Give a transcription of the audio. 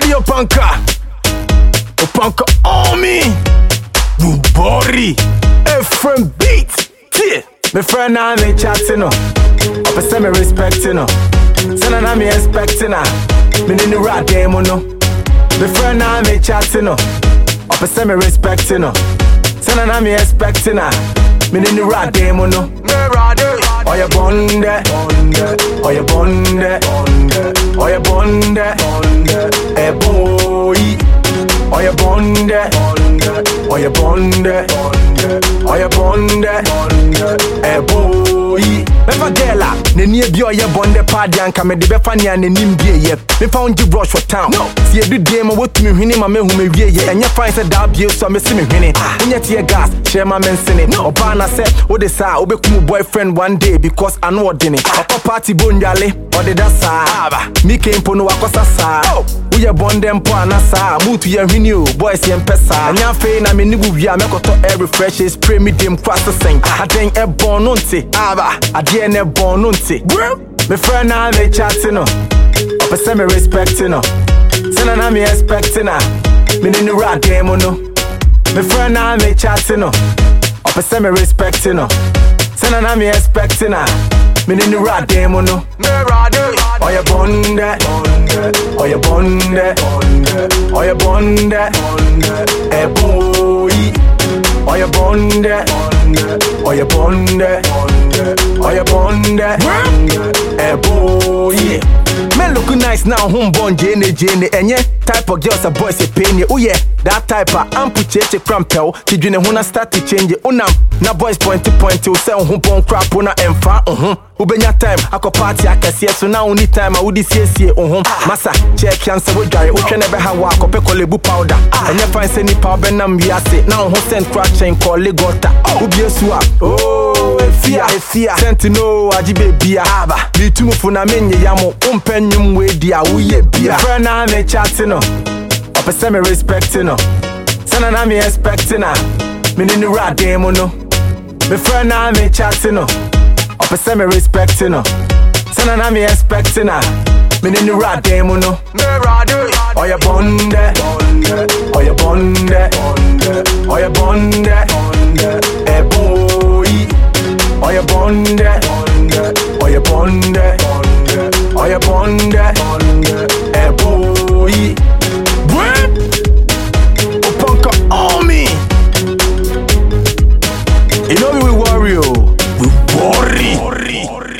Opanka, Opanka oh, on me. Bubori, Ephraim beat. Yeah. My friend now me chatting no. Up say me respecting no. Say na me expecting na. Me ni the rat demo no. My friend now me chatting no. Up say me respecting no. Say na me expecting na. Me ni the rat demo no. Me rade. Oya bonde, oya bonde, oya bonde, a boy, or a bond, or a bond, or a bond, a eh, boy. Mefa Della, Nene Bio, your bond, the party, and come at the Befania and Nimbia. Me found you brush for town. No, see, you do them what to me, Winnie, my man who may be, and your fine said, I'll be so missing me, Winnie. And yet, your gas, share my men sinning. No, Obana said, What they say, I'll become boyfriend one day because I know what dinner. Papa ah. party, Bunjale, or the Dasa, Mike Impono, Akosa, Woyɛ bɔndɛ mpo ana saa. Mutu yɛ hwene o, boys yɛ mpɛ saa. Ɛnyɛ afei na me ne wo wie a mɛkɔtɔ air refresh spray me dem kwa sesɛn. Aden ɛbɔn no nte. Aba, adeɛ ne ɛbɔn no nte. Me friend na me chatting no. Ɔpɛ sɛ me respecting no. Sɛ na me expecting na. Me ne ne rat demo no. Me friend na me chatting no. Ɔpɛ sɛ me respecting no. Sɛ na me expecting na. Me ne ne rat demo no. Oya bonde, oya bonde, oya bonde, eh boy. Oya bonde, oya bonde, oya bonde, eh boy. Men look nice now, home born jene jene. Enye type of girls a boys a pain Oh yeah, that type a ampu cheche crampel. Kidwene huna start to change unam. Na boys point to point to say home born crap una emfa. Mhm. Ubenya time akɔ party akɛseɛ so na wo ni time a wode siesie wo ho masa kyɛ kiansa wodware wotwɛ ne bɛha wɔ akɔpɛ kɔlebu powder ɛnyɛ fan sɛ nipa wobɛnam wiase na wo ho sɛn kora kyɛn kɔle gɔta wobie so a oh, ɛfia ɛfia sɛnti no agye bebia. Aba. Metumfo na menyeyam wompɛ nnwom weidi a woyɛ bia. Frɛ na me chate no ɔpɛ sɛ me respect no sɛna na me expect na mene ne wura den mu no na me chate no ɔpɛ sɛ me respect no sɛna na me expect na mene ne wura den mu no ɔyɛ bɔndɛ ɔyɛ bɔndɛ ɛboyi Opanka on me. You know we worry, oh. We worry.